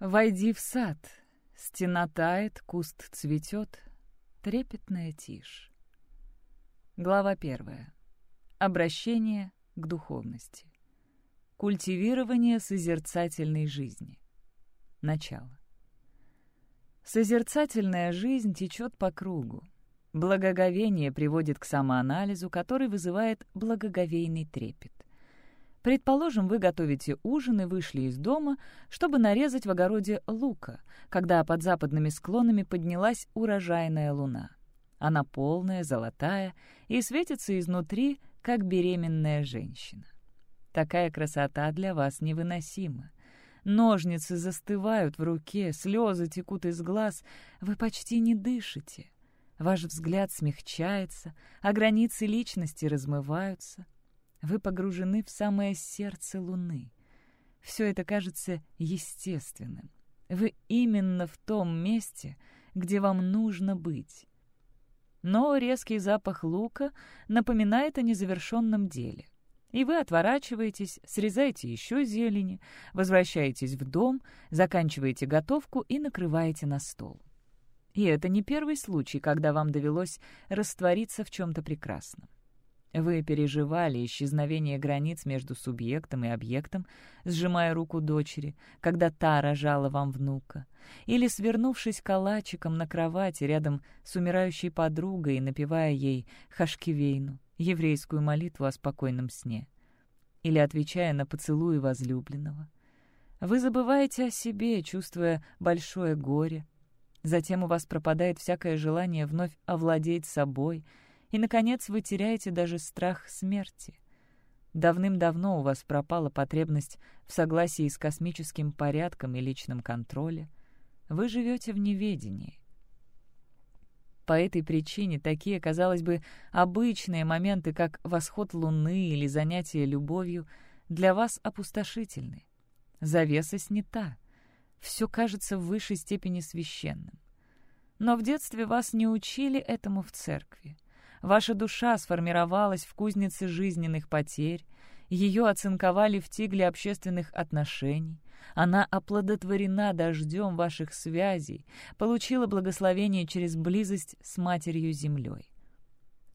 Войди в сад. Стена тает, куст цветет. Трепетная тишь. Глава первая. Обращение к духовности. Культивирование созерцательной жизни. Начало. Созерцательная жизнь течет по кругу. Благоговение приводит к самоанализу, который вызывает благоговейный трепет. Предположим, вы готовите ужин и вышли из дома, чтобы нарезать в огороде лука, когда под западными склонами поднялась урожайная луна. Она полная, золотая и светится изнутри, как беременная женщина. Такая красота для вас невыносима. Ножницы застывают в руке, слезы текут из глаз, вы почти не дышите. Ваш взгляд смягчается, а границы личности размываются — вы погружены в самое сердце Луны. Все это кажется естественным. Вы именно в том месте, где вам нужно быть. Но резкий запах лука напоминает о незавершенном деле. И вы отворачиваетесь, срезаете еще зелени, возвращаетесь в дом, заканчиваете готовку и накрываете на стол. И это не первый случай, когда вам довелось раствориться в чем-то прекрасном. Вы переживали исчезновение границ между субъектом и объектом, сжимая руку дочери, когда та рожала вам внука, или свернувшись калачиком на кровати рядом с умирающей подругой и напевая ей хашкивейну, еврейскую молитву о спокойном сне, или отвечая на поцелуи возлюбленного. Вы забываете о себе, чувствуя большое горе. Затем у вас пропадает всякое желание вновь овладеть собой — и, наконец, вы теряете даже страх смерти. Давным-давно у вас пропала потребность в согласии с космическим порядком и личном контроле. Вы живете в неведении. По этой причине такие, казалось бы, обычные моменты, как восход Луны или занятие любовью, для вас опустошительны. Завеса снята. Все кажется в высшей степени священным. Но в детстве вас не учили этому в церкви. Ваша душа сформировалась в кузнице жизненных потерь, ее оцинковали в тигле общественных отношений, она оплодотворена дождем ваших связей, получила благословение через близость с Матерью-Землей.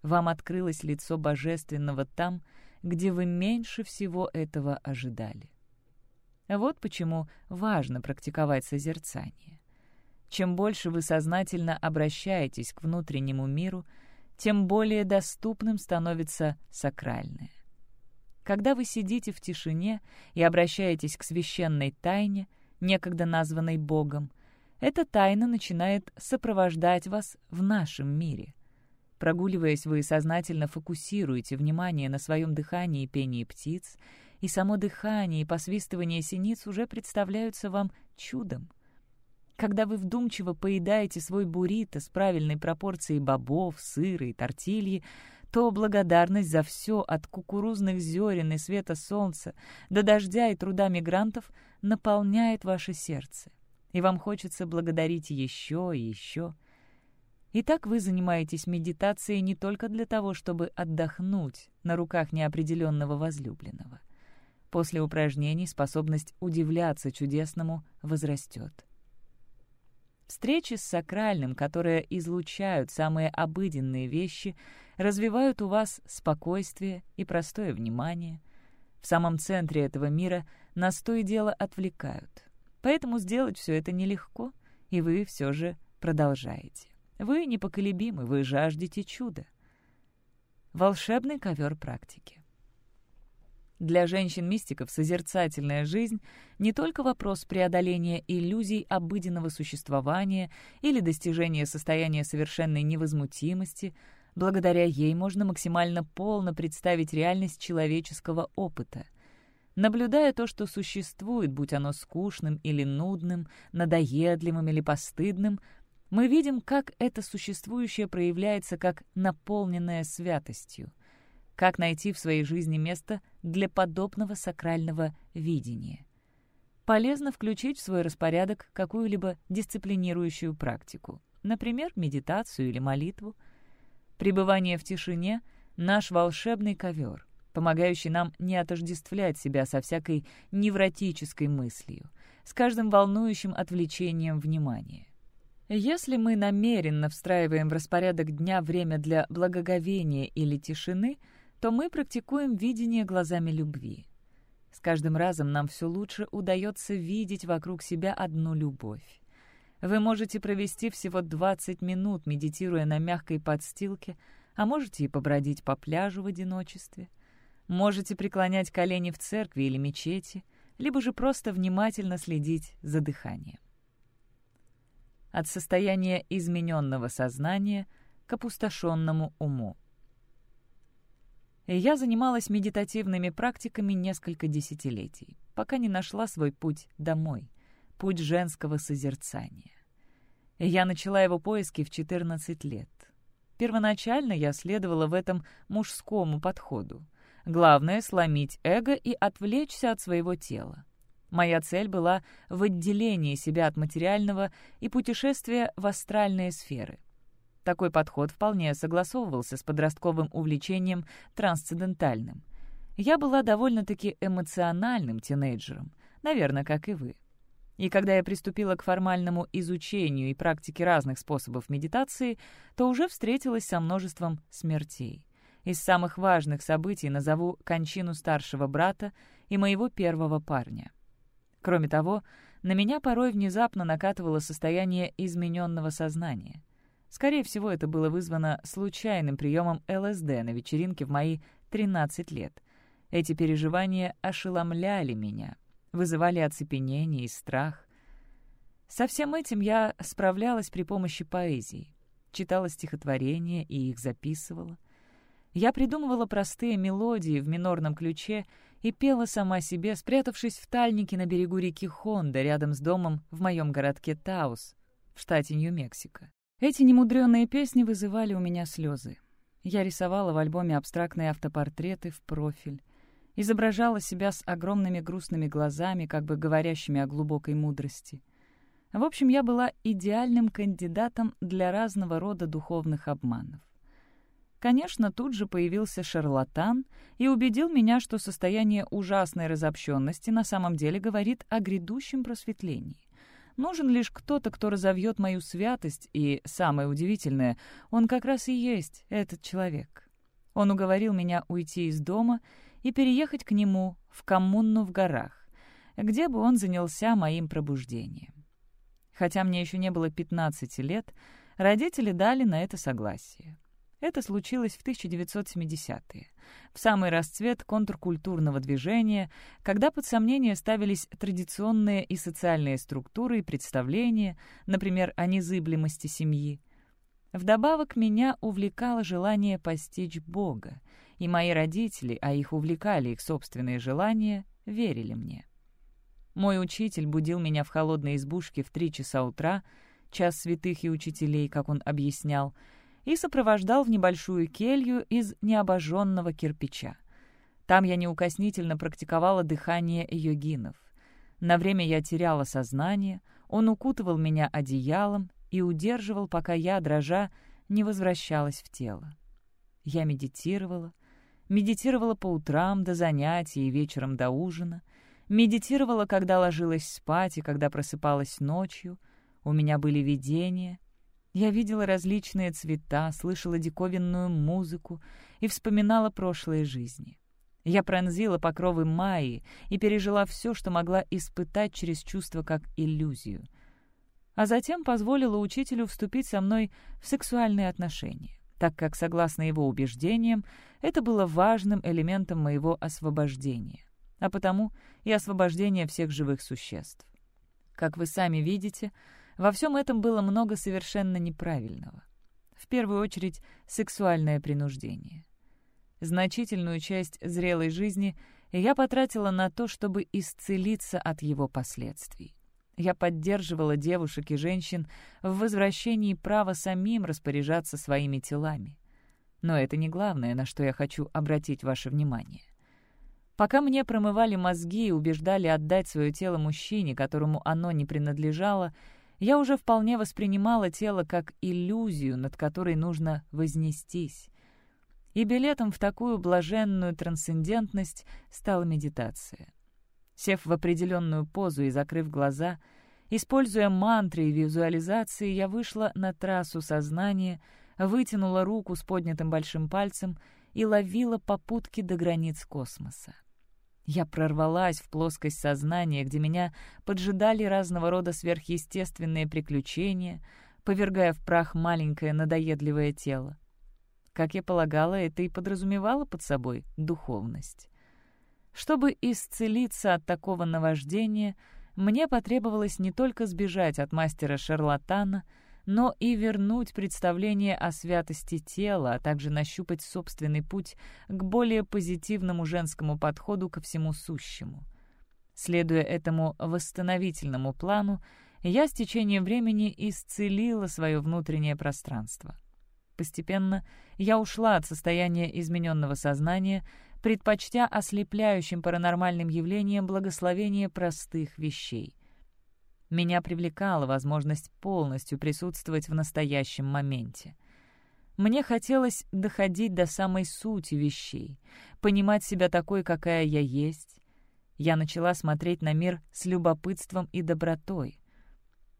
Вам открылось лицо Божественного там, где вы меньше всего этого ожидали. Вот почему важно практиковать созерцание. Чем больше вы сознательно обращаетесь к внутреннему миру — тем более доступным становится сакральное. Когда вы сидите в тишине и обращаетесь к священной тайне, некогда названной Богом, эта тайна начинает сопровождать вас в нашем мире. Прогуливаясь, вы сознательно фокусируете внимание на своем дыхании и пении птиц, и само дыхание и посвистывание синиц уже представляются вам чудом. Когда вы вдумчиво поедаете свой буррито с правильной пропорцией бобов, сыра и тортильи, то благодарность за все от кукурузных зерен и света солнца до дождя и труда мигрантов наполняет ваше сердце, и вам хочется благодарить еще и еще. Итак, вы занимаетесь медитацией не только для того, чтобы отдохнуть на руках неопределенного возлюбленного. После упражнений способность удивляться чудесному возрастет. Встречи с сакральным, которые излучают самые обыденные вещи, развивают у вас спокойствие и простое внимание. В самом центре этого мира нас то и дело отвлекают. Поэтому сделать все это нелегко, и вы все же продолжаете. Вы непоколебимы, вы жаждете чуда. Волшебный ковер практики. Для женщин-мистиков созерцательная жизнь — не только вопрос преодоления иллюзий обыденного существования или достижения состояния совершенной невозмутимости, благодаря ей можно максимально полно представить реальность человеческого опыта. Наблюдая то, что существует, будь оно скучным или нудным, надоедливым или постыдным, мы видим, как это существующее проявляется как наполненное святостью — как найти в своей жизни место для подобного сакрального видения? Полезно включить в свой распорядок какую-либо дисциплинирующую практику, например, медитацию или молитву. Пребывание в тишине — наш волшебный ковер. помогающий нам не отождествлять себя со всякой невротической мыслью, с каждым волнующим отвлечением внимания. Если мы намеренно встраиваем в распорядок дня время для благоговения или тишины, то мы практикуем видение глазами любви. С каждым разом нам все лучше удается видеть вокруг себя одну любовь. Вы можете провести всего 20 минут, медитируя на мягкой подстилке, а можете и побродить по пляжу в одиночестве. Можете преклонять колени в церкви или мечети, либо же просто внимательно следить за дыханием от состояния измененного сознания к опустошенному уму. Я занималась медитативными практиками несколько десятилетий, пока не нашла свой путь домой, путь женского созерцания. Я начала его поиски в 14 лет. Первоначально я следовала в этом мужскому подходу. Главное — сломить эго и отвлечься от своего тела. Моя цель была в отделении себя от материального и путешествия в астральные сферы. Такой подход вполне согласовывался с подростковым увлечением трансцендентальным. Я была довольно-таки эмоциональным тинейджером, наверное, как и вы. И когда я приступила к формальному изучению и практике разных способов медитации, то уже встретилась со множеством смертей. Из самых важных событий назову кончину старшего брата и моего первого парня. Кроме того, на меня порой внезапно накатывало состояние измененного сознания. Скорее всего, это было вызвано случайным приемом ЛСД на вечеринке в мои 13 лет. Эти переживания ошеломляли меня, вызывали оцепенение и страх. Со всем этим я справлялась при помощи поэзии. Читала стихотворения и их записывала. Я придумывала простые мелодии в минорном ключе и пела сама себе, спрятавшись в тальнике на берегу реки Хонда, рядом с домом в моем городке Таус, в штате Нью-Мексико. Эти немудреные песни вызывали у меня слезы. Я рисовала в альбоме абстрактные автопортреты в профиль, изображала себя с огромными грустными глазами, как бы говорящими о глубокой мудрости. В общем, я была идеальным кандидатом для разного рода духовных обманов. Конечно, тут же появился шарлатан и убедил меня, что состояние ужасной разобщенности на самом деле говорит о грядущем просветлении. Нужен лишь кто-то, кто разовьет мою святость, и, самое удивительное, он как раз и есть этот человек. Он уговорил меня уйти из дома и переехать к нему в коммуну в горах, где бы он занялся моим пробуждением. Хотя мне еще не было 15 лет, родители дали на это согласие. Это случилось в 1970-е, в самый расцвет контркультурного движения, когда под сомнение ставились традиционные и социальные структуры и представления, например, о незыблемости семьи. Вдобавок меня увлекало желание постичь Бога, и мои родители, а их увлекали их собственные желания, верили мне. Мой учитель будил меня в холодной избушке в три часа утра, час святых и учителей, как он объяснял, и сопровождал в небольшую келью из необожженного кирпича. Там я неукоснительно практиковала дыхание йогинов. На время я теряла сознание, он укутывал меня одеялом и удерживал, пока я, дрожа, не возвращалась в тело. Я медитировала, медитировала по утрам до занятий и вечером до ужина, медитировала, когда ложилась спать и когда просыпалась ночью, у меня были видения, я видела различные цвета, слышала диковинную музыку и вспоминала прошлые жизни. Я пронзила покровы Майи и пережила все, что могла испытать через чувство как иллюзию. А затем позволила учителю вступить со мной в сексуальные отношения, так как, согласно его убеждениям, это было важным элементом моего освобождения, а потому и освобождения всех живых существ. Как вы сами видите, во всем этом было много совершенно неправильного. В первую очередь, сексуальное принуждение. Значительную часть зрелой жизни я потратила на то, чтобы исцелиться от его последствий. Я поддерживала девушек и женщин в возвращении права самим распоряжаться своими телами. Но это не главное, на что я хочу обратить ваше внимание. Пока мне промывали мозги и убеждали отдать свое тело мужчине, которому оно не принадлежало, я уже вполне воспринимала тело как иллюзию, над которой нужно вознестись. И билетом в такую блаженную трансцендентность стала медитация. Сев в определенную позу и закрыв глаза, используя мантры и визуализации, я вышла на трассу сознания, вытянула руку с поднятым большим пальцем и ловила попутки до границ космоса. Я прорвалась в плоскость сознания, где меня поджидали разного рода сверхъестественные приключения, повергая в прах маленькое надоедливое тело. Как я полагала, это и подразумевало под собой духовность. Чтобы исцелиться от такого наваждения, мне потребовалось не только сбежать от мастера-шарлатана, но и вернуть представление о святости тела, а также нащупать собственный путь к более позитивному женскому подходу ко всему сущему. Следуя этому восстановительному плану, я с течением времени исцелила свое внутреннее пространство. Постепенно я ушла от состояния измененного сознания, предпочтя ослепляющим паранормальным явлениям благословение простых вещей — меня привлекала возможность полностью присутствовать в настоящем моменте. Мне хотелось доходить до самой сути вещей, понимать себя такой, какая я есть. Я начала смотреть на мир с любопытством и добротой.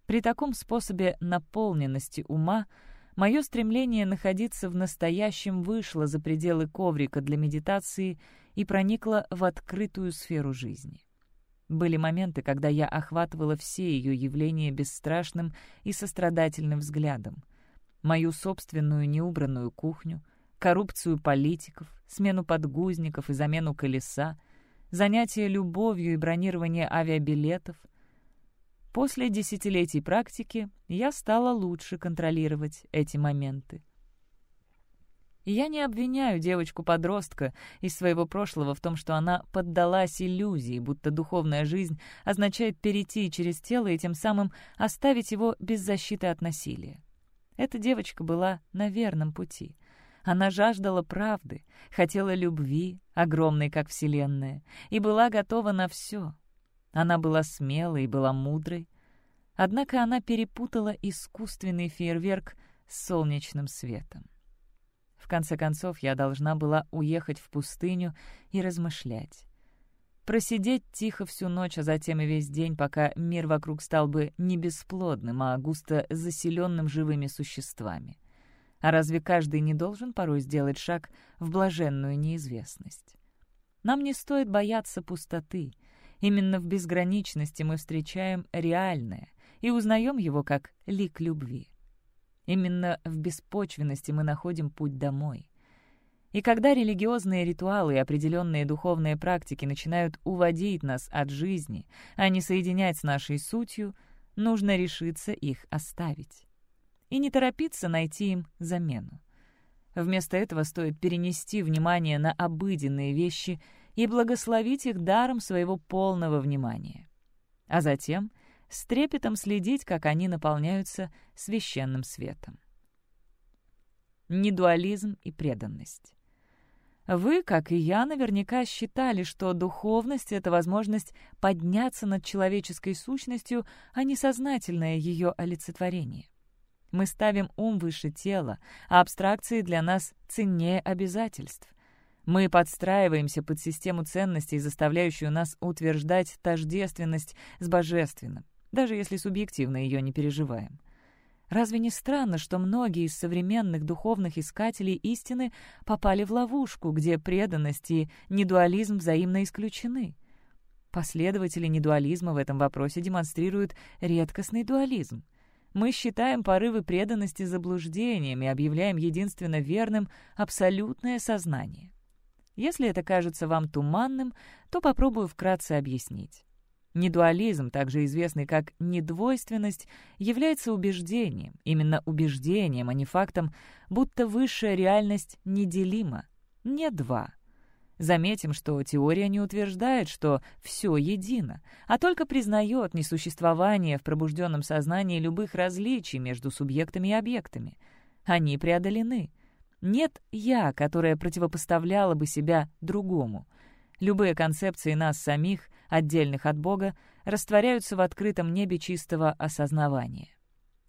При таком способе наполненности ума мое стремление находиться в настоящем вышло за пределы коврика для медитации и проникло в открытую сферу жизни. Были моменты, когда я охватывала все ее явления бесстрашным и сострадательным взглядом. Мою собственную неубранную кухню, коррупцию политиков, смену подгузников и замену колеса, занятия любовью и бронирование авиабилетов. После десятилетий практики я стала лучше контролировать эти моменты. Я не обвиняю девочку-подростка из своего прошлого в том, что она поддалась иллюзии, будто духовная жизнь означает перейти через тело и тем самым оставить его без защиты от насилия. Эта девочка была на верном пути. Она жаждала правды, хотела любви, огромной, как Вселенная, и была готова на все. Она была смелой и была мудрой. Однако она перепутала искусственный фейерверк с солнечным светом. В конце концов, я должна была уехать в пустыню и размышлять. Просидеть тихо всю ночь, а затем и весь день, пока мир вокруг стал бы не бесплодным, а густо заселенным живыми существами. А разве каждый не должен порой сделать шаг в блаженную неизвестность? Нам не стоит бояться пустоты. Именно в безграничности мы встречаем реальное и узнаем его как лик любви. Именно в беспочвенности мы находим путь домой. И когда религиозные ритуалы и определенные духовные практики начинают уводить нас от жизни, а не соединять с нашей сутью, нужно решиться их оставить. И не торопиться найти им замену. Вместо этого стоит перенести внимание на обыденные вещи и благословить их даром своего полного внимания. А затем — с трепетом следить, как они наполняются священным светом. Недуализм и преданность. Вы, как и я, наверняка считали, что духовность — это возможность подняться над человеческой сущностью, а не сознательное ее олицетворение. Мы ставим ум выше тела, а абстракции для нас ценнее обязательств. Мы подстраиваемся под систему ценностей, заставляющую нас утверждать тождественность с божественным даже если субъективно ее не переживаем. Разве не странно, что многие из современных духовных искателей истины попали в ловушку, где преданность и недуализм взаимно исключены? Последователи недуализма в этом вопросе демонстрируют редкостный дуализм. Мы считаем порывы преданности заблуждением и объявляем единственно верным абсолютное сознание. Если это кажется вам туманным, то попробую вкратце объяснить. Недуализм, также известный как недвойственность, является убеждением, именно убеждением, а не фактом, будто высшая реальность неделима. Не два. Заметим, что теория не утверждает, что все едино, а только признает несуществование в пробужденном сознании любых различий между субъектами и объектами. Они преодолены. Нет «я», которое противопоставляло бы себя другому. Любые концепции нас самих отдельных от Бога, растворяются в открытом небе чистого осознавания.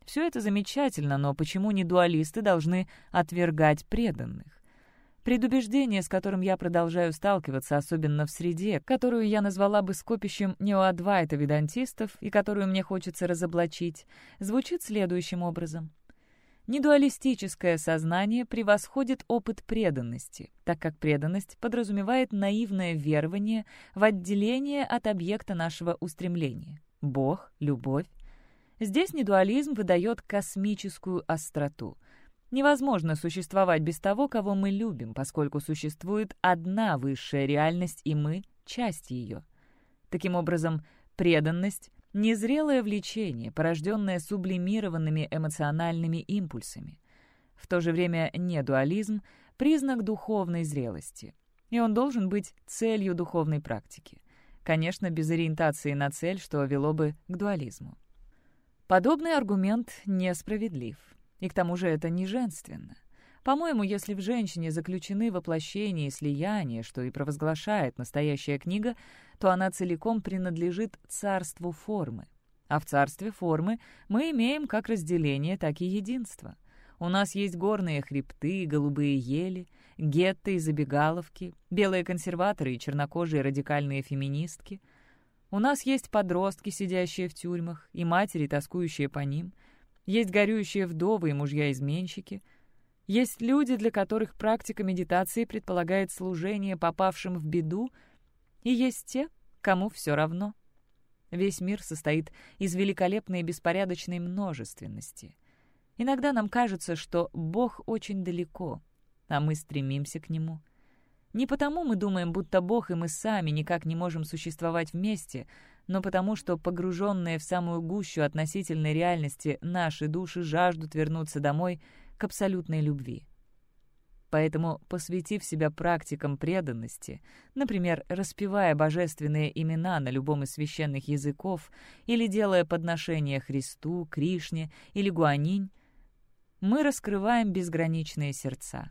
Все это замечательно, но почему не дуалисты должны отвергать преданных? Предубеждение, с которым я продолжаю сталкиваться, особенно в среде, которую я назвала бы скопищем неоадвайта-ведантистов и которую мне хочется разоблачить, звучит следующим образом. Недуалистическое сознание превосходит опыт преданности, так как преданность подразумевает наивное верование в отделение от объекта нашего устремления — Бог, любовь. Здесь недуализм выдает космическую остроту. Невозможно существовать без того, кого мы любим, поскольку существует одна высшая реальность, и мы — часть ее. Таким образом, преданность Незрелое влечение, порожденное сублимированными эмоциональными импульсами. В то же время недуализм — признак духовной зрелости, и он должен быть целью духовной практики. Конечно, без ориентации на цель, что вело бы к дуализму. Подобный аргумент несправедлив, и к тому же это не женственно. По-моему, если в женщине заключены воплощение и слияние, что и провозглашает настоящая книга, то она целиком принадлежит царству формы. А в царстве формы мы имеем как разделение, так и единство. У нас есть горные хребты, голубые ели, гетто и забегаловки, белые консерваторы и чернокожие радикальные феминистки. У нас есть подростки, сидящие в тюрьмах, и матери, тоскующие по ним. Есть горюющие вдовы и мужья-изменщики — есть люди, для которых практика медитации предполагает служение попавшим в беду, и есть те, кому все равно. Весь мир состоит из великолепной и беспорядочной множественности. Иногда нам кажется, что Бог очень далеко, а мы стремимся к Нему. Не потому мы думаем, будто Бог и мы сами никак не можем существовать вместе, но потому что погруженные в самую гущу относительной реальности наши души жаждут вернуться домой — к абсолютной любви. Поэтому, посвятив себя практикам преданности, например, распевая божественные имена на любом из священных языков или делая подношения Христу, Кришне или Гуанинь, мы раскрываем безграничные сердца.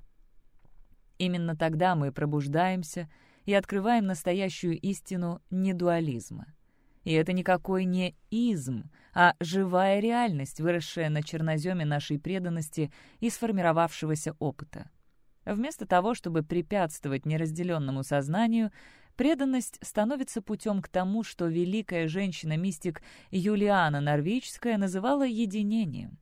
Именно тогда мы пробуждаемся и открываем настоящую истину недуализма. И это никакой не изм, а живая реальность, выросшая на черноземе нашей преданности и сформировавшегося опыта. Вместо того, чтобы препятствовать неразделенному сознанию, преданность становится путем к тому, что великая женщина-мистик Юлиана Норвичская называла единением.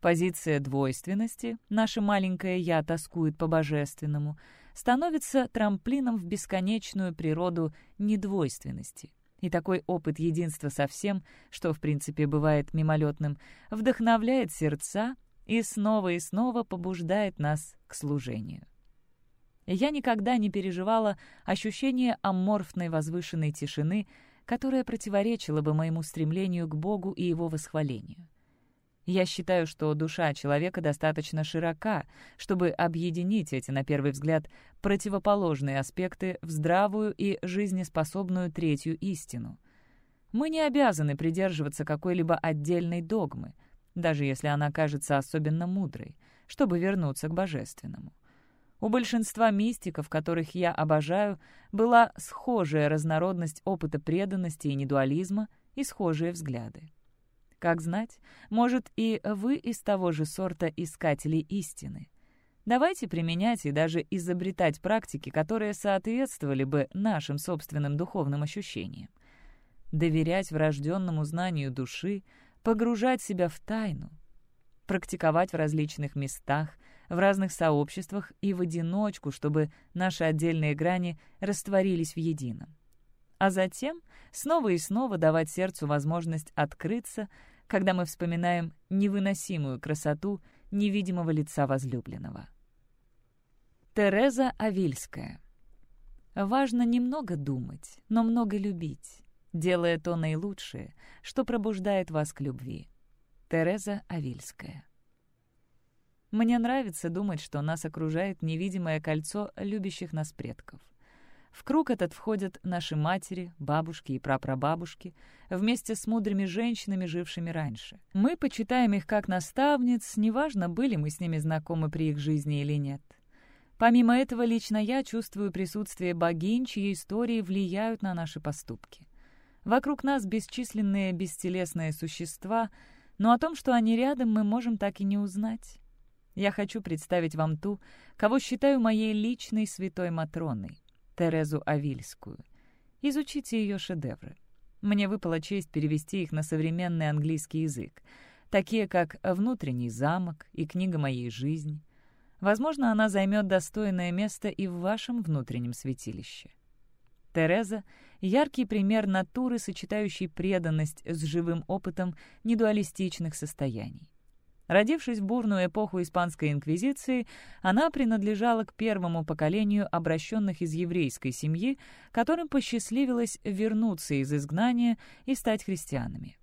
Позиция двойственности, наше маленькое «я» тоскует по божественному, становится трамплином в бесконечную природу недвойственности — и такой опыт единства со всем, что в принципе бывает мимолетным, вдохновляет сердца и снова и снова побуждает нас к служению. Я никогда не переживала ощущение аморфной возвышенной тишины, которая противоречила бы моему стремлению к Богу и Его восхвалению. Я считаю, что душа человека достаточно широка, чтобы объединить эти, на первый взгляд, противоположные аспекты в здравую и жизнеспособную третью истину. Мы не обязаны придерживаться какой-либо отдельной догмы, даже если она кажется особенно мудрой, чтобы вернуться к божественному. У большинства мистиков, которых я обожаю, была схожая разнородность опыта преданности и недуализма и схожие взгляды. Как знать, может, и вы из того же сорта искателей истины. Давайте применять и даже изобретать практики, которые соответствовали бы нашим собственным духовным ощущениям. Доверять врожденному знанию души, погружать себя в тайну, практиковать в различных местах, в разных сообществах и в одиночку, чтобы наши отдельные грани растворились в едином. А затем снова и снова давать сердцу возможность открыться, когда мы вспоминаем невыносимую красоту невидимого лица возлюбленного. Тереза Авильская. Важно немного думать, но много любить, делая то наилучшее, что пробуждает вас к любви. Тереза Авильская. Мне нравится думать, что нас окружает невидимое кольцо любящих нас предков. В круг этот входят наши матери, бабушки и прапрабабушки, вместе с мудрыми женщинами, жившими раньше. Мы почитаем их как наставниц, неважно, были мы с ними знакомы при их жизни или нет. Помимо этого, лично я чувствую присутствие богинь, чьи истории влияют на наши поступки. Вокруг нас бесчисленные бестелесные существа, но о том, что они рядом, мы можем так и не узнать. я хочу представить вам ту, кого считаю моей личной святой Матроной, Терезу Авильскую. Изучите ее шедевры. Мне выпала честь перевести их на современный английский язык, такие как «Внутренний замок» и «Книга моей жизни». Возможно, она займет достойное место и в вашем внутреннем святилище. Тереза — яркий пример натуры, сочетающей преданность с живым опытом недуалистичных состояний. Родившись в бурную эпоху Испанской инквизиции, она принадлежала к первому поколению обращенных из еврейской семьи, которым посчастливилось вернуться из изгнания и стать христианами.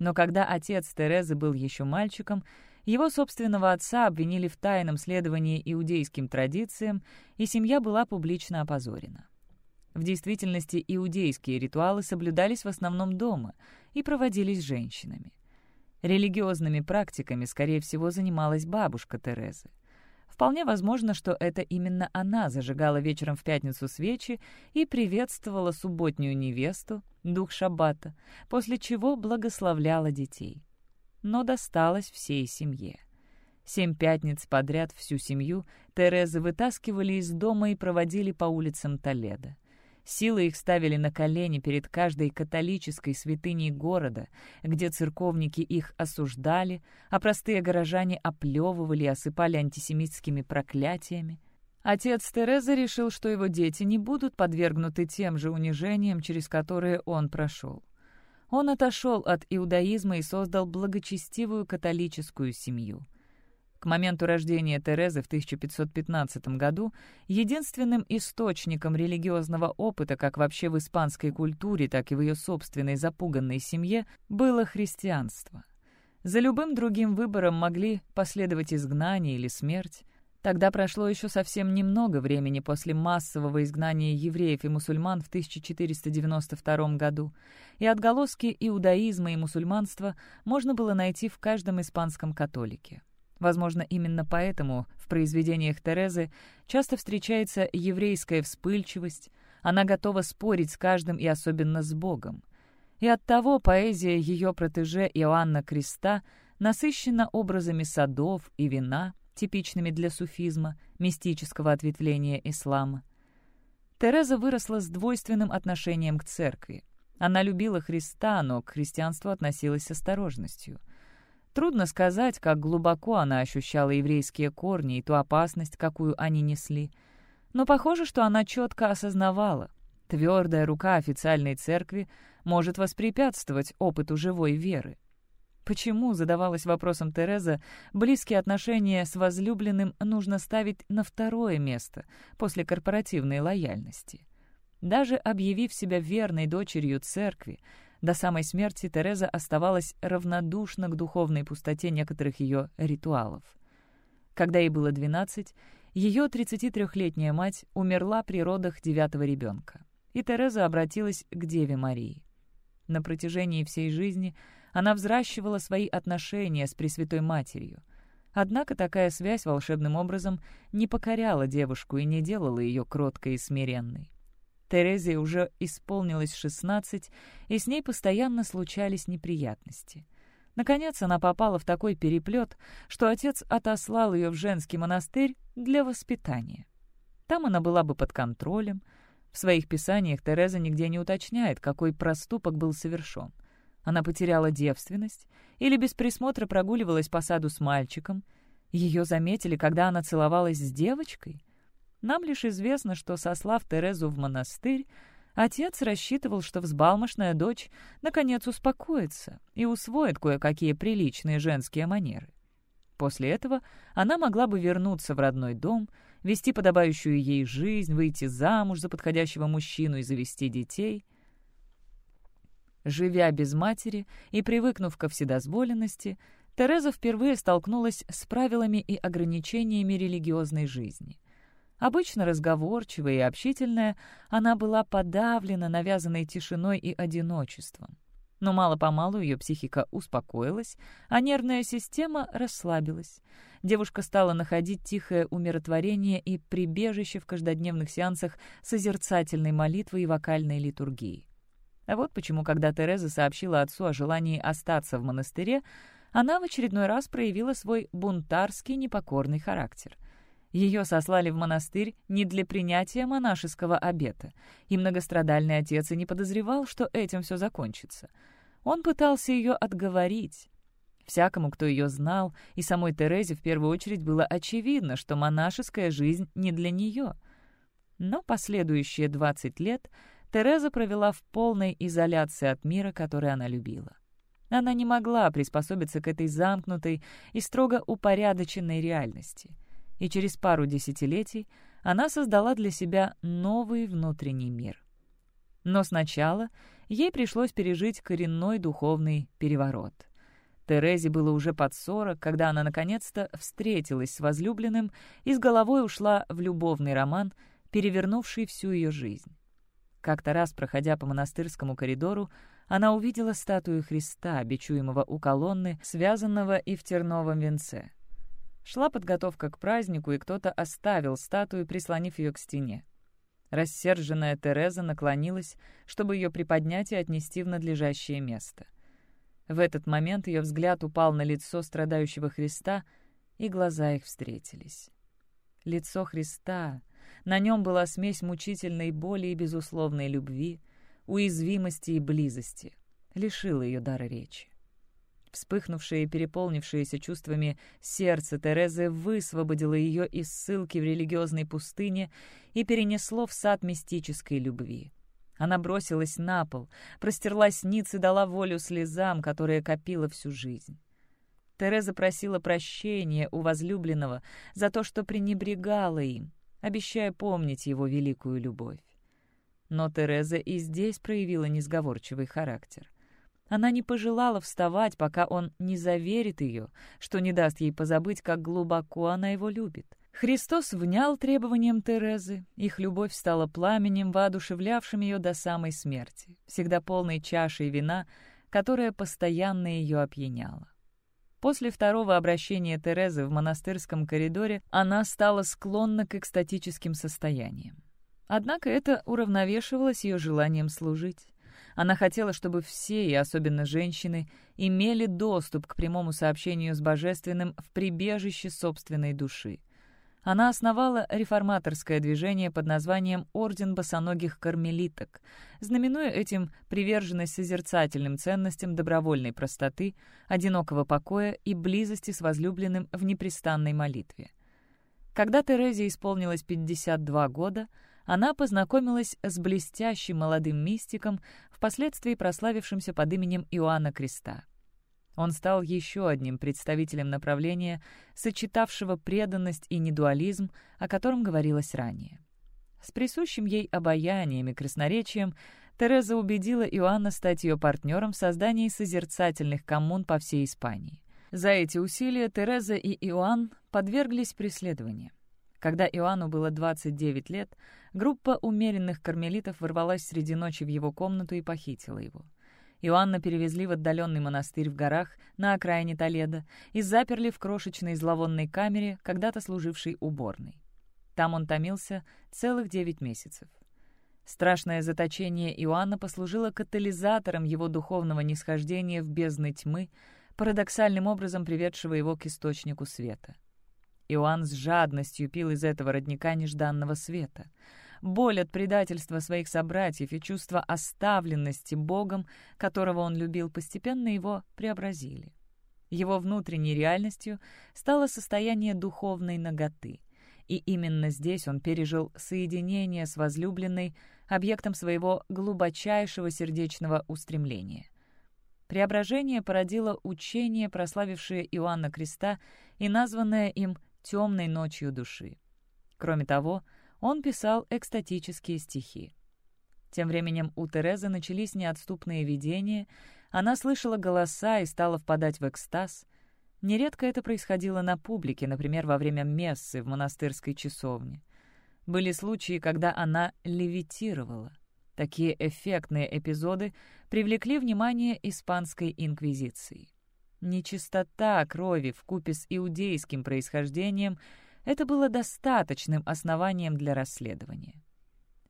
Но когда отец Терезы был еще мальчиком, его собственного отца обвинили в тайном следовании иудейским традициям, и семья была публично опозорена. В действительности иудейские ритуалы соблюдались в основном дома и проводились женщинами. Религиозными практиками, скорее всего, занималась бабушка Терезы. Вполне возможно, что это именно она зажигала вечером в пятницу свечи и приветствовала субботнюю невесту, дух шаббата, после чего благословляла детей. Но досталось всей семье. Семь пятниц подряд всю семью Терезы вытаскивали из дома и проводили по улицам Толеда. Силы их ставили на колени перед каждой католической святыней города, где церковники их осуждали, а простые горожане оплевывали и осыпали антисемитскими проклятиями. Отец Терезы решил, что его дети не будут подвергнуты тем же унижениям, через которые он прошел. Он отошел от иудаизма и создал благочестивую католическую семью — к моменту рождения Терезы в 1515 году единственным источником религиозного опыта как вообще в испанской культуре, так и в ее собственной запуганной семье было христианство. За любым другим выбором могли последовать изгнание или смерть. Тогда прошло еще совсем немного времени после массового изгнания евреев и мусульман в 1492 году, и отголоски иудаизма и мусульманства можно было найти в каждом испанском католике. Возможно, именно поэтому в произведениях Терезы часто встречается еврейская вспыльчивость, она готова спорить с каждым и особенно с Богом. И оттого поэзия ее протеже Иоанна Креста насыщена образами садов и вина, типичными для суфизма, мистического ответвления ислама. Тереза выросла с двойственным отношением к церкви. Она любила Христа, но к христианству относилась с осторожностью. Трудно сказать, как глубоко она ощущала еврейские корни и ту опасность, какую они несли. Но похоже, что она четко осознавала. Твердая рука официальной церкви может воспрепятствовать опыту живой веры. Почему, задавалась вопросом Тереза, близкие отношения с возлюбленным нужно ставить на второе место после корпоративной лояльности? Даже объявив себя верной дочерью церкви, до самой смерти Тереза оставалась равнодушна к духовной пустоте некоторых ее ритуалов. Когда ей было 12, ее 33-летняя мать умерла при родах девятого ребенка, и Тереза обратилась к Деве Марии. На протяжении всей жизни она взращивала свои отношения с Пресвятой Матерью. Однако такая связь волшебным образом не покоряла девушку и не делала ее кроткой и смиренной. Терезе уже исполнилось 16, и с ней постоянно случались неприятности. Наконец она попала в такой переплет, что отец отослал ее в женский монастырь для воспитания. Там она была бы под контролем. В своих писаниях Тереза нигде не уточняет, какой проступок был совершен. Она потеряла девственность или без присмотра прогуливалась по саду с мальчиком. Ее заметили, когда она целовалась с девочкой. Нам лишь известно, что, сослав Терезу в монастырь, отец рассчитывал, что взбалмошная дочь наконец успокоится и усвоит кое-какие приличные женские манеры. После этого она могла бы вернуться в родной дом, вести подобающую ей жизнь, выйти замуж за подходящего мужчину и завести детей. Живя без матери и привыкнув ко вседозволенности, Тереза впервые столкнулась с правилами и ограничениями религиозной жизни — Обычно разговорчивая и общительная, она была подавлена навязанной тишиной и одиночеством. Но мало-помалу ее психика успокоилась, а нервная система расслабилась. Девушка стала находить тихое умиротворение и прибежище в каждодневных сеансах созерцательной молитвы и вокальной литургии. А вот почему, когда Тереза сообщила отцу о желании остаться в монастыре, она в очередной раз проявила свой бунтарский непокорный характер. Ее сослали в монастырь не для принятия монашеского обета, и многострадальный отец и не подозревал, что этим все закончится. Он пытался ее отговорить. Всякому, кто ее знал, и самой Терезе в первую очередь было очевидно, что монашеская жизнь не для нее. Но последующие 20 лет Тереза провела в полной изоляции от мира, который она любила. Она не могла приспособиться к этой замкнутой и строго упорядоченной реальности. И через пару десятилетий она создала для себя новый внутренний мир. Но сначала ей пришлось пережить коренной духовный переворот. Терезе было уже под сорок, когда она наконец-то встретилась с возлюбленным и с головой ушла в любовный роман, перевернувший всю ее жизнь. Как-то раз, проходя по монастырскому коридору, она увидела статую Христа, бичуемого у колонны, связанного и в терновом венце. Шла подготовка к празднику, и кто-то оставил статую, прислонив ее к стене. Рассерженная Тереза наклонилась, чтобы ее приподнять и отнести в надлежащее место. В этот момент ее взгляд упал на лицо страдающего Христа, и глаза их встретились. Лицо Христа, на нем была смесь мучительной боли и безусловной любви, уязвимости и близости, лишила ее дара речи. Вспыхнувшее и переполнившееся чувствами сердце Терезы высвободило ее из ссылки в религиозной пустыне и перенесло в сад мистической любви. Она бросилась на пол, простерлась ниц и дала волю слезам, которые копила всю жизнь. Тереза просила прощения у возлюбленного за то, что пренебрегала им, обещая помнить его великую любовь. Но Тереза и здесь проявила несговорчивый характер. Она не пожелала вставать, пока он не заверит ее, что не даст ей позабыть, как глубоко она его любит. Христос внял требованиям Терезы, их любовь стала пламенем, воодушевлявшим ее до самой смерти, всегда полной чашей вина, которая постоянно ее опьяняла. После второго обращения Терезы в монастырском коридоре она стала склонна к экстатическим состояниям. Однако это уравновешивалось ее желанием служить. Она хотела, чтобы все, и особенно женщины, имели доступ к прямому сообщению с Божественным в прибежище собственной души. Она основала реформаторское движение под названием «Орден босоногих кармелиток», знаменуя этим приверженность созерцательным ценностям добровольной простоты, одинокого покоя и близости с возлюбленным в непрестанной молитве. Когда Терезе исполнилось 52 года, она познакомилась с блестящим молодым мистиком, впоследствии прославившимся под именем Иоанна Креста. Он стал еще одним представителем направления, сочетавшего преданность и недуализм, о котором говорилось ранее. С присущим ей обаянием и красноречием Тереза убедила Иоанна стать ее партнером в создании созерцательных коммун по всей Испании. За эти усилия Тереза и Иоанн подверглись преследованию. Когда Иоанну было 29 лет, группа умеренных кармелитов ворвалась среди ночи в его комнату и похитила его. Иоанна перевезли в отдаленный монастырь в горах на окраине Толеда и заперли в крошечной зловонной камере, когда-то служившей уборной. Там он томился целых девять месяцев. Страшное заточение Иоанна послужило катализатором его духовного нисхождения в бездны тьмы, парадоксальным образом приведшего его к источнику света. Иоанн с жадностью пил из этого родника нежданного света — боль от предательства своих собратьев и чувство оставленности Богом, которого он любил, постепенно его преобразили. Его внутренней реальностью стало состояние духовной наготы, и именно здесь он пережил соединение с возлюбленной, объектом своего глубочайшего сердечного устремления. Преображение породило учение, прославившее Иоанна Креста и названное им «темной ночью души». Кроме того, он писал экстатические стихи. Тем временем у Терезы начались неотступные видения, она слышала голоса и стала впадать в экстаз. Нередко это происходило на публике, например, во время мессы в монастырской часовне. Были случаи, когда она левитировала. Такие эффектные эпизоды привлекли внимание испанской инквизиции. Нечистота крови в купе с иудейским происхождением — это было достаточным основанием для расследования.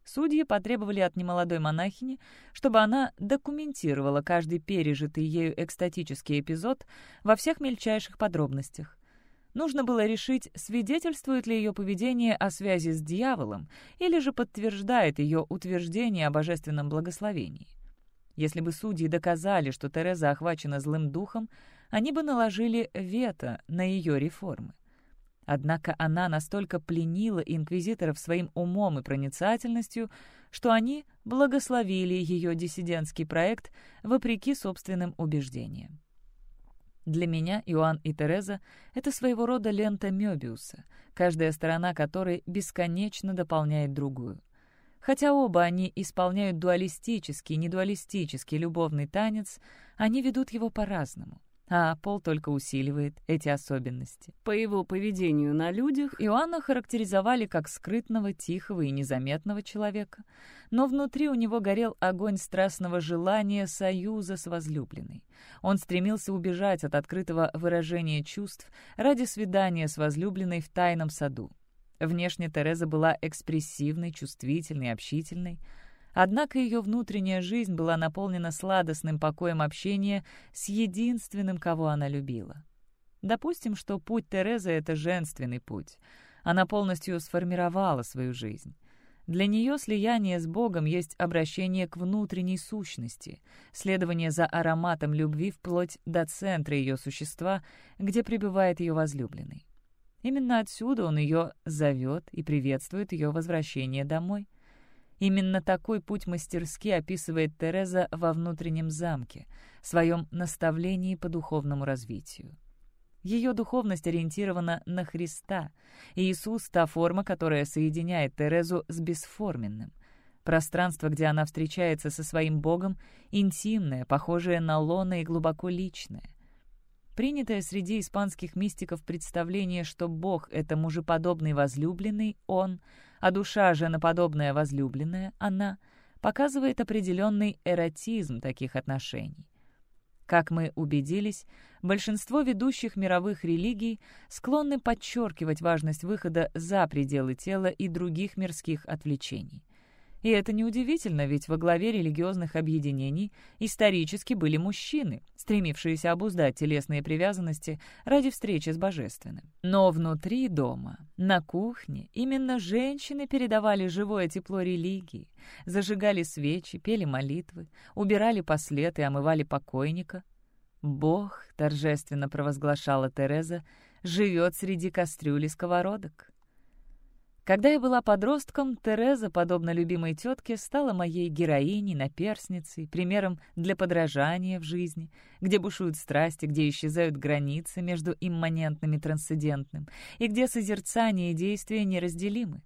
Судьи потребовали от немолодой монахини, чтобы она документировала каждый пережитый ею экстатический эпизод во всех мельчайших подробностях. Нужно было решить, свидетельствует ли ее поведение о связи с дьяволом или же подтверждает ее утверждение о божественном благословении. Если бы судьи доказали, что Тереза охвачена злым духом, они бы наложили вето на ее реформы. Однако она настолько пленила инквизиторов своим умом и проницательностью, что они благословили ее диссидентский проект вопреки собственным убеждениям. Для меня Иоанн и Тереза — это своего рода лента Мёбиуса, каждая сторона которой бесконечно дополняет другую. Хотя оба они исполняют дуалистический и недуалистический любовный танец, они ведут его по-разному а Пол только усиливает эти особенности. По его поведению на людях Иоанна характеризовали как скрытного, тихого и незаметного человека, но внутри у него горел огонь страстного желания союза с возлюбленной. Он стремился убежать от открытого выражения чувств ради свидания с возлюбленной в тайном саду. Внешне Тереза была экспрессивной, чувствительной, общительной, Однако ее внутренняя жизнь была наполнена сладостным покоем общения с единственным, кого она любила. Допустим, что путь Терезы — это женственный путь. Она полностью сформировала свою жизнь. Для нее слияние с Богом есть обращение к внутренней сущности, следование за ароматом любви вплоть до центра ее существа, где пребывает ее возлюбленный. Именно отсюда он ее зовет и приветствует ее возвращение домой. Именно такой путь мастерски описывает Тереза во внутреннем замке, своем наставлении по духовному развитию. Ее духовность ориентирована на Христа. И Иисус — та форма, которая соединяет Терезу с бесформенным. Пространство, где она встречается со своим Богом, интимное, похожее на лоно и глубоко личное. Принятое среди испанских мистиков представление, что Бог — это мужеподобный возлюбленный, Он — а душа женоподобная возлюбленная, она, показывает определенный эротизм таких отношений. Как мы убедились, большинство ведущих мировых религий склонны подчеркивать важность выхода за пределы тела и других мирских отвлечений. И это неудивительно, ведь во главе религиозных объединений исторически были мужчины, стремившиеся обуздать телесные привязанности ради встречи с Божественным. Но внутри дома, на кухне, именно женщины передавали живое тепло религии, зажигали свечи, пели молитвы, убирали послед и омывали покойника. «Бог», — торжественно провозглашала Тереза, — «живет среди кастрюли сковородок». Когда я была подростком, Тереза, подобно любимой тетке, стала моей героиней, наперсницей, примером для подражания в жизни, где бушуют страсти, где исчезают границы между имманентным и трансцендентным, и где созерцание и действие неразделимы.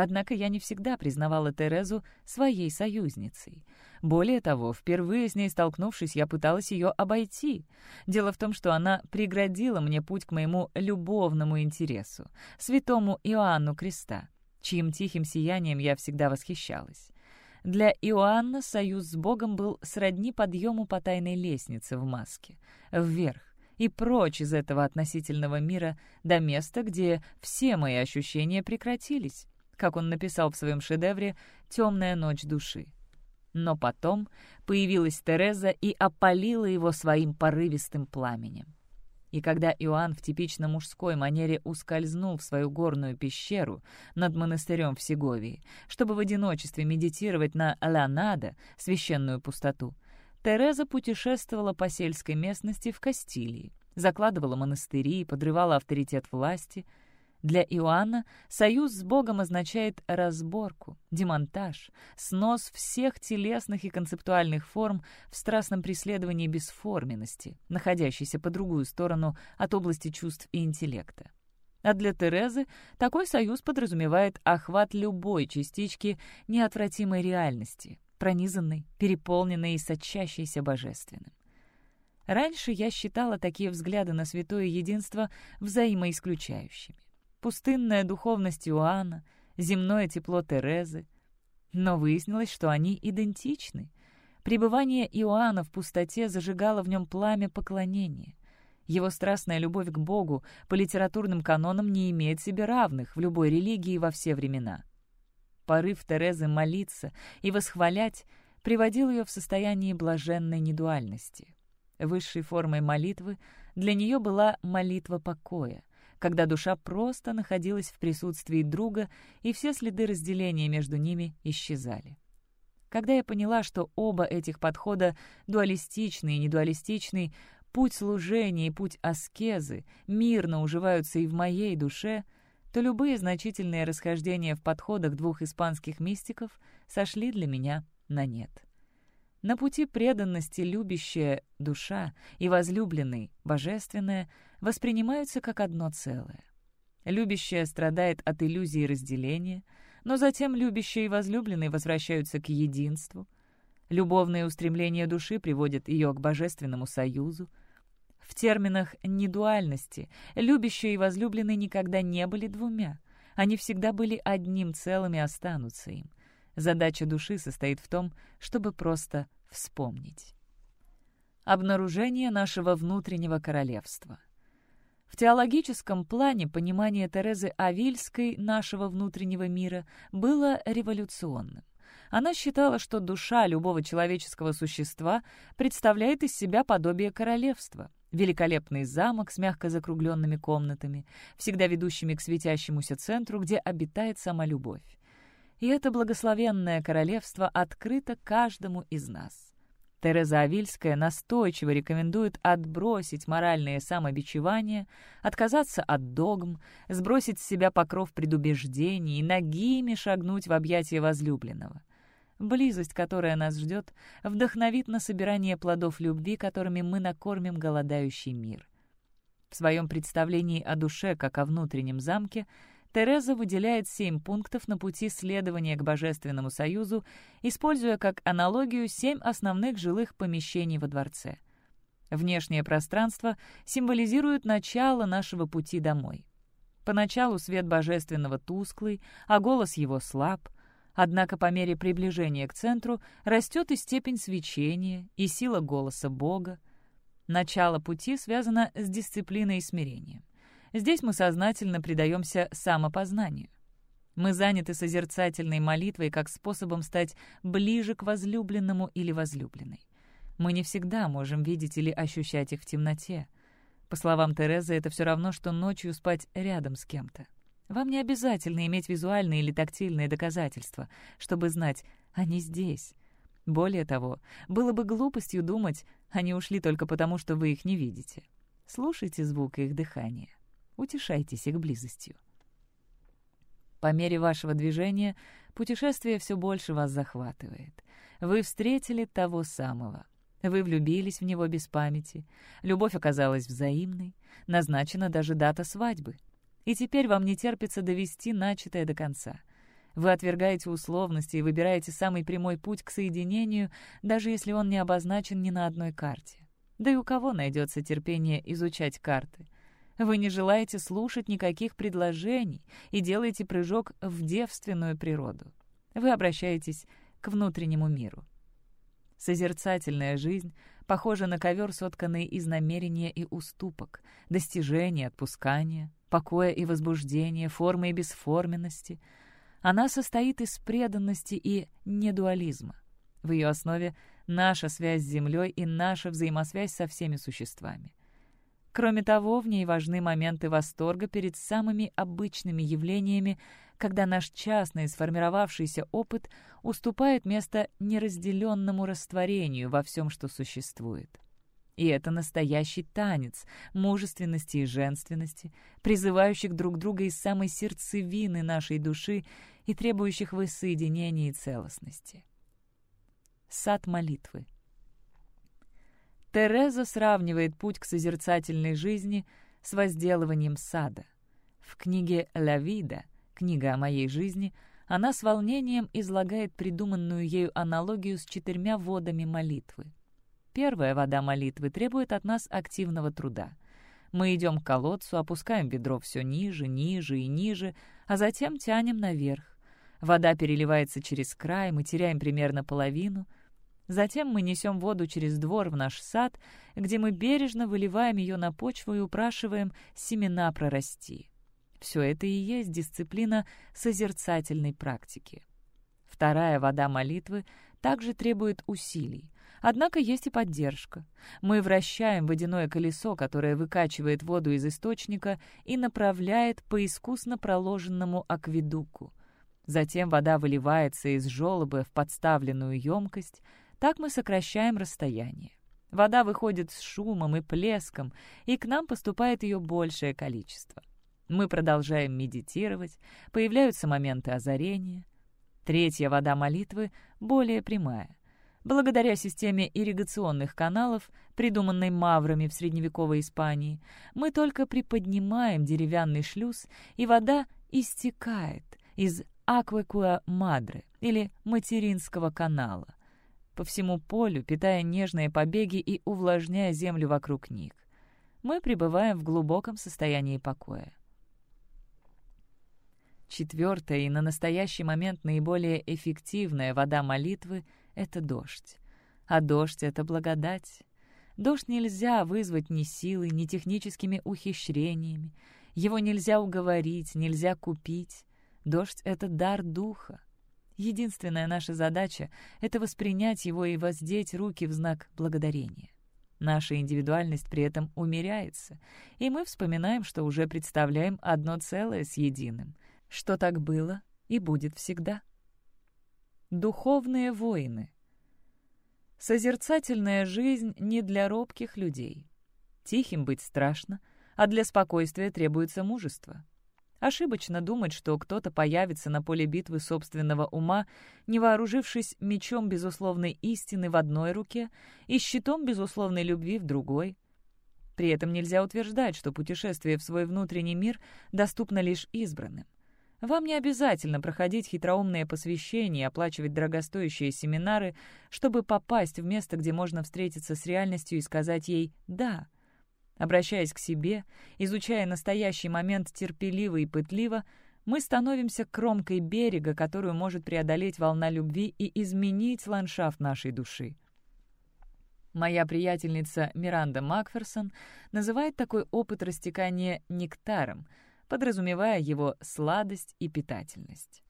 Однако я не всегда признавала Терезу своей союзницей. Более того, впервые с ней столкнувшись, я пыталась ее обойти. Дело в том, что она преградила мне путь к моему любовному интересу, святому Иоанну Креста, чьим тихим сиянием я всегда восхищалась. Для Иоанна союз с Богом был сродни подъему по тайной лестнице в маске, вверх, и прочь из этого относительного мира до места, где все мои ощущения прекратились, как он написал в своем шедевре «Темная ночь души». Но потом появилась Тереза и опалила его своим порывистым пламенем. И когда Иоанн в типично мужской манере ускользнул в свою горную пещеру над монастырем в Сеговии, чтобы в одиночестве медитировать на Леонадо, священную пустоту, Тереза путешествовала по сельской местности в Кастилии, закладывала монастыри, подрывала авторитет власти — для Иоанна союз с Богом означает разборку, демонтаж, снос всех телесных и концептуальных форм в страстном преследовании бесформенности, находящейся по другую сторону от области чувств и интеллекта. А для Терезы такой союз подразумевает охват любой частички неотвратимой реальности, пронизанной, переполненной и сочащейся божественным. Раньше я считала такие взгляды на святое единство взаимоисключающими пустынная духовность Иоанна, земное тепло Терезы. Но выяснилось, что они идентичны. Пребывание Иоанна в пустоте зажигало в нем пламя поклонения. Его страстная любовь к Богу по литературным канонам не имеет себе равных в любой религии во все времена. порыв Терезы молиться и восхвалять приводил ее в состояние блаженной недуальности. Высшей формой молитвы для нее была молитва покоя, когда душа просто находилась в присутствии друга, и все следы разделения между ними исчезали. Когда я поняла, что оба этих подхода, дуалистичный и недуалистичный, путь служения и путь аскезы, мирно уживаются и в моей душе, то любые значительные расхождения в подходах двух испанских мистиков сошли для меня на нет. На пути преданности любящая душа и возлюбленный, божественное, воспринимаются как одно целое. Любящая страдает от иллюзии разделения, но затем любящая и возлюбленный возвращаются к единству. Любовные устремления души приводят ее к божественному союзу. В терминах недуальности любящие и возлюбленный никогда не были двумя. Они всегда были одним целым и останутся им. Задача души состоит в том, чтобы просто вспомнить. Обнаружение нашего внутреннего королевства. В теологическом плане понимание Терезы Авильской нашего внутреннего мира было революционным. Она считала, что душа любого человеческого существа представляет из себя подобие королевства, великолепный замок с мягко закругленными комнатами, всегда ведущими к светящемуся центру, где обитает сама любовь и это благословенное королевство открыто каждому из нас. Тереза Авильская настойчиво рекомендует отбросить моральные самобичевания, отказаться от догм, сбросить с себя покров предубеждений и ногими шагнуть в объятия возлюбленного. Близость, которая нас ждет, вдохновит на собирание плодов любви, которыми мы накормим голодающий мир. В своем представлении о душе, как о внутреннем замке, Тереза выделяет семь пунктов на пути следования к Божественному Союзу, используя как аналогию семь основных жилых помещений во дворце. Внешнее пространство символизирует начало нашего пути домой. Поначалу свет Божественного тусклый, а голос его слаб, однако по мере приближения к центру растет и степень свечения, и сила голоса Бога. Начало пути связано с дисциплиной и смирением. Здесь мы сознательно предаемся самопознанию. Мы заняты созерцательной молитвой как способом стать ближе к возлюбленному или возлюбленной. Мы не всегда можем видеть или ощущать их в темноте. По словам Терезы, это все равно, что ночью спать рядом с кем-то. Вам не обязательно иметь визуальные или тактильные доказательства, чтобы знать, они здесь. Более того, было бы глупостью думать, они ушли только потому, что вы их не видите. Слушайте звук их дыхания утешайтесь их близостью. По мере вашего движения путешествие все больше вас захватывает. Вы встретили того самого. Вы влюбились в него без памяти. Любовь оказалась взаимной. Назначена даже дата свадьбы. И теперь вам не терпится довести начатое до конца. Вы отвергаете условности и выбираете самый прямой путь к соединению, даже если он не обозначен ни на одной карте. Да и у кого найдется терпение изучать карты? Вы не желаете слушать никаких предложений и делаете прыжок в девственную природу. Вы обращаетесь к внутреннему миру. Созерцательная жизнь похожа на ковер, сотканный из намерения и уступок, достижения, отпускания, покоя и возбуждения, формы и бесформенности. Она состоит из преданности и недуализма. В ее основе наша связь с Землей и наша взаимосвязь со всеми существами. Кроме того, в ней важны моменты восторга перед самыми обычными явлениями, когда наш частный сформировавшийся опыт уступает место неразделенному растворению во всем, что существует. И это настоящий танец мужественности и женственности, призывающих друг друга из самой сердцевины нашей души и требующих воссоединения и целостности. Сад молитвы — Тереза сравнивает путь к созерцательной жизни с возделыванием сада. В книге «Ла Вида» книга о моей жизни, она с волнением излагает придуманную ею аналогию с четырьмя водами молитвы. Первая вода молитвы требует от нас активного труда. Мы идем к колодцу, опускаем ведро все ниже, ниже и ниже, а затем тянем наверх. Вода переливается через край, мы теряем примерно половину — Затем мы несем воду через двор в наш сад, где мы бережно выливаем ее на почву и упрашиваем семена прорасти. Все это и есть дисциплина созерцательной практики. Вторая вода молитвы также требует усилий, Однако есть и поддержка. Мы вращаем водяное колесо, которое выкачивает воду из источника и направляет по искусно проложенному акведуку. Затем вода выливается из желоба в подставленную емкость. Так мы сокращаем расстояние. Вода выходит с шумом и плеском, и к нам поступает ее большее количество. Мы продолжаем медитировать, появляются моменты озарения. Третья вода молитвы более прямая. Благодаря системе ирригационных каналов, придуманной маврами в средневековой Испании, мы только приподнимаем деревянный шлюз, и вода истекает из аквакуа мадре или материнского канала по всему полю, питая нежные побеги и увлажняя землю вокруг них. Мы пребываем в глубоком состоянии покоя. Четвертая и на настоящий момент наиболее эффективная вода молитвы — это дождь. А дождь — это благодать. Дождь нельзя вызвать ни силой, ни техническими ухищрениями. Его нельзя уговорить, нельзя купить. Дождь — это дар духа. Единственная наша задача — это воспринять его и воздеть руки в знак благодарения. Наша индивидуальность при этом умеряется, и мы вспоминаем, что уже представляем одно целое с единым — что так было и будет всегда. Духовные воины. Созерцательная жизнь не для робких людей. Тихим быть страшно, а для спокойствия требуется мужество. Ошибочно думать, что кто-то появится на поле битвы собственного ума, не вооружившись мечом безусловной истины в одной руке и щитом безусловной любви в другой. При этом нельзя утверждать, что путешествие в свой внутренний мир доступно лишь избранным. Вам не обязательно проходить хитроумные посвящения и оплачивать дорогостоящие семинары, чтобы попасть в место, где можно встретиться с реальностью и сказать ей «да». Обращаясь к себе, изучая настоящий момент терпеливо и пытливо, мы становимся кромкой берега, которую может преодолеть волна любви и изменить ландшафт нашей души. Моя приятельница Миранда Макферсон называет такой опыт растекания «нектаром», подразумевая его сладость и питательность.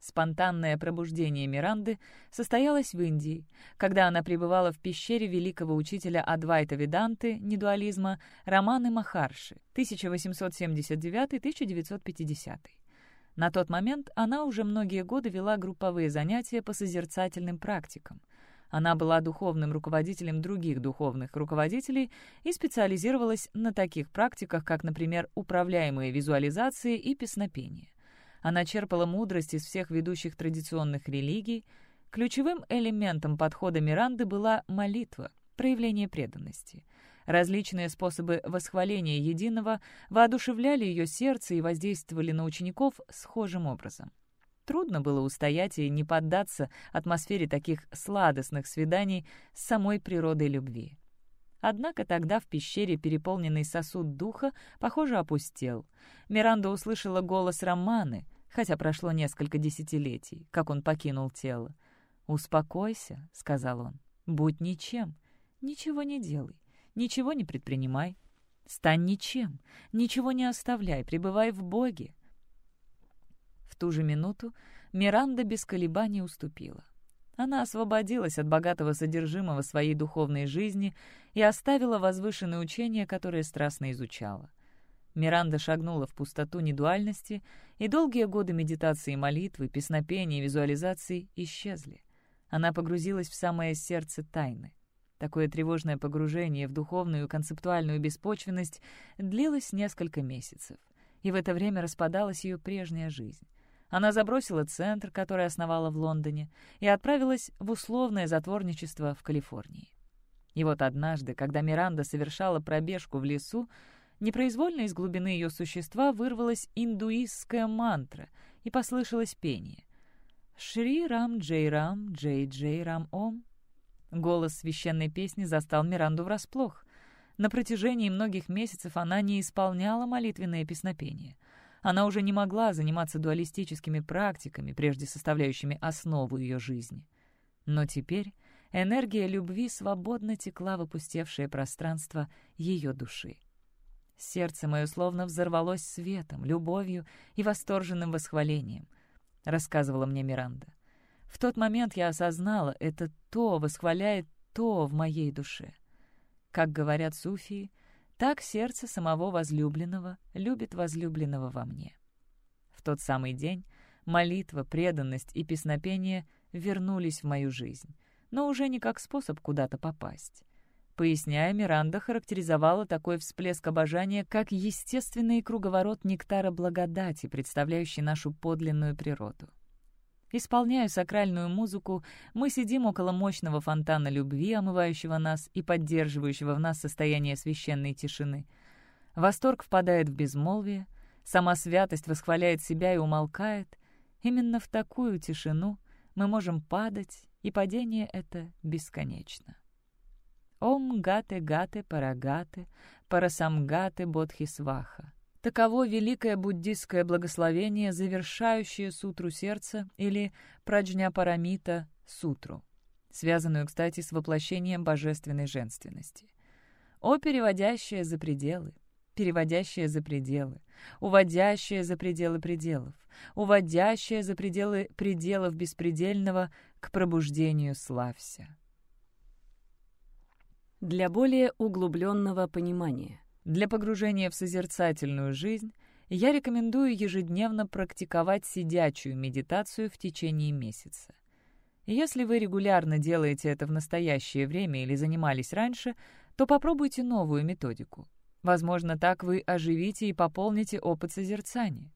Спонтанное пробуждение Миранды состоялось в Индии, когда она пребывала в пещере великого учителя Адвайта Веданты, недуализма, Романы Махарши, 1879-1950. На тот момент она уже многие годы вела групповые занятия по созерцательным практикам — она была духовным руководителем других духовных руководителей и специализировалась на таких практиках, как, например, управляемые визуализации и песнопение. Она черпала мудрость из всех ведущих традиционных религий. Ключевым элементом подхода Миранды была молитва, проявление преданности. Различные способы восхваления единого воодушевляли ее сердце и воздействовали на учеников схожим образом. Трудно было устоять и не поддаться атмосфере таких сладостных свиданий с самой природой любви. Однако тогда в пещере переполненный сосуд духа, похоже, опустел. Миранда услышала голос Романы, хотя прошло несколько десятилетий, как он покинул тело. «Успокойся», — сказал он, — «будь ничем, ничего не делай, ничего не предпринимай, стань ничем, ничего не оставляй, пребывай в Боге, в ту же минуту Миранда без колебаний уступила. Она освободилась от богатого содержимого своей духовной жизни и оставила возвышенное учение, которое страстно изучала. Миранда шагнула в пустоту недуальности, и долгие годы медитации и молитвы, песнопения и визуализации исчезли. Она погрузилась в самое сердце тайны. Такое тревожное погружение в духовную концептуальную беспочвенность длилось несколько месяцев, и в это время распадалась ее прежняя жизнь. Она забросила центр, который основала в Лондоне, и отправилась в условное затворничество в Калифорнии. И вот однажды, когда Миранда совершала пробежку в лесу, непроизвольно из глубины ее существа вырвалась индуистская мантра, и послышалось пение. «Шри Рам Джей Рам Джей Джей Рам Ом». Голос священной песни застал Миранду врасплох. На протяжении многих месяцев она не исполняла молитвенное песнопение — она уже не могла заниматься дуалистическими практиками, прежде составляющими основу ее жизни. Но теперь энергия любви свободно текла в опустевшее пространство ее души. Сердце мое словно взорвалось светом, любовью и восторженным восхвалением, рассказывала мне Миранда. В тот момент я осознала, это то восхваляет то в моей душе. Как говорят суфии, так сердце самого возлюбленного любит возлюбленного во мне. В тот самый день молитва, преданность и песнопение вернулись в мою жизнь, но уже не как способ куда-то попасть. Поясняя, Миранда характеризовала такой всплеск обожания как естественный круговорот нектара благодати, представляющий нашу подлинную природу. Исполняя сакральную музыку, мы сидим около мощного фонтана любви, омывающего нас и поддерживающего в нас состояние священной тишины. Восторг впадает в безмолвие, сама святость восхваляет себя и умолкает. Именно в такую тишину мы можем падать, и падение это бесконечно. Ом гате гате парагате, парасамгате бодхисваха. Таково великое буддистское благословение, завершающее сутру сердца или праджня парамита сутру, связанную, кстати, с воплощением божественной женственности. О, переводящее за пределы, переводящее за пределы, уводящее за пределы пределов, уводящее за пределы пределов беспредельного к пробуждению славься для более углубленного понимания. Для погружения в созерцательную жизнь я рекомендую ежедневно практиковать сидячую медитацию в течение месяца. Если вы регулярно делаете это в настоящее время или занимались раньше, то попробуйте новую методику. Возможно, так вы оживите и пополните опыт созерцания.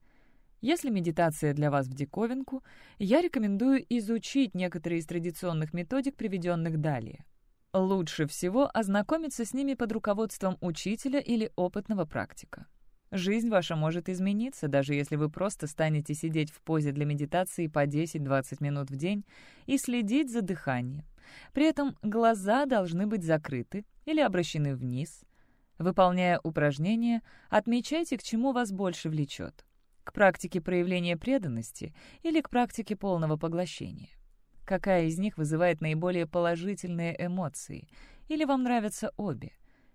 Если медитация для вас в диковинку, я рекомендую изучить некоторые из традиционных методик, приведенных далее. Лучше всего ознакомиться с ними под руководством учителя или опытного практика. Жизнь ваша может измениться, даже если вы просто станете сидеть в позе для медитации по 10-20 минут в день и следить за дыханием. При этом глаза должны быть закрыты или обращены вниз. Выполняя упражнения, отмечайте, к чему вас больше влечет. К практике проявления преданности или к практике полного поглощения. Какая из них вызывает наиболее положительные эмоции? Или вам нравятся обе?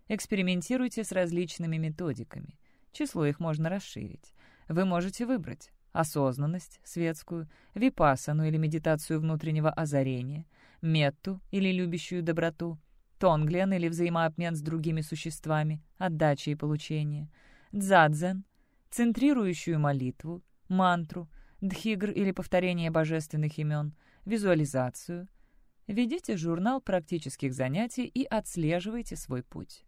Экспериментируйте с различными методиками. Число их можно расширить. Вы можете выбрать осознанность, светскую, випассану или медитацию внутреннего озарения, метту или любящую доброту, тонглен или взаимообмен с другими существами, отдача и получение, дзадзен, центрирующую молитву, мантру, дхигр или повторение божественных имен — визуализацию. Ведите журнал практических занятий и отслеживайте свой путь.